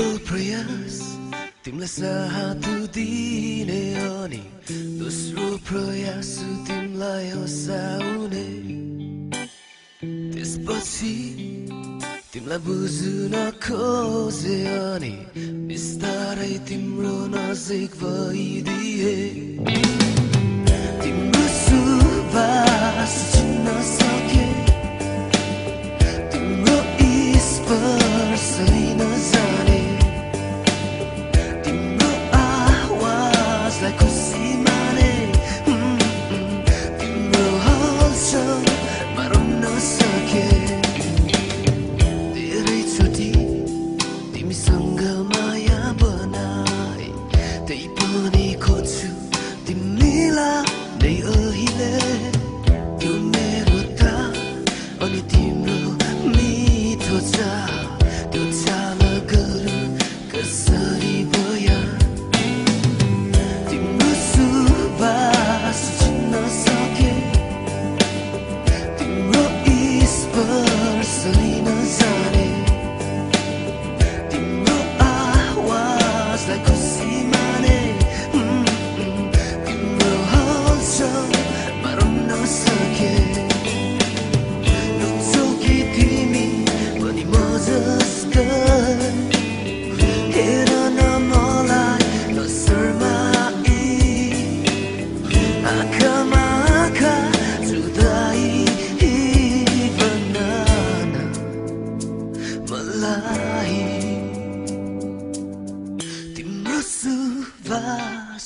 मेरो प्रयास तिमीलाई साथ दिने अनि दोस्रो प्रयास तिमीलाई हँसाउने त्यसपछि तिमीलाई बुझ्न खोजे अनि बिस्तारै तिम्रो नजिक भइदिए 耿耿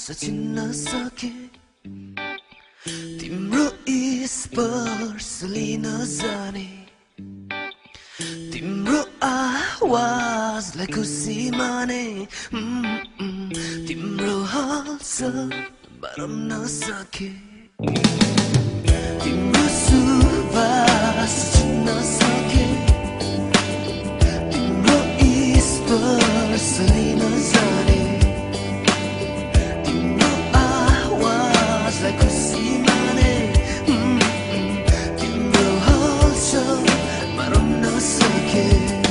सचिन्न सके। तिम्रो स्पर्श लिन जाने। तिम्रो आवाजलाई खुसी माने। तिम्रो हल्स बरम्न सके। forsaken.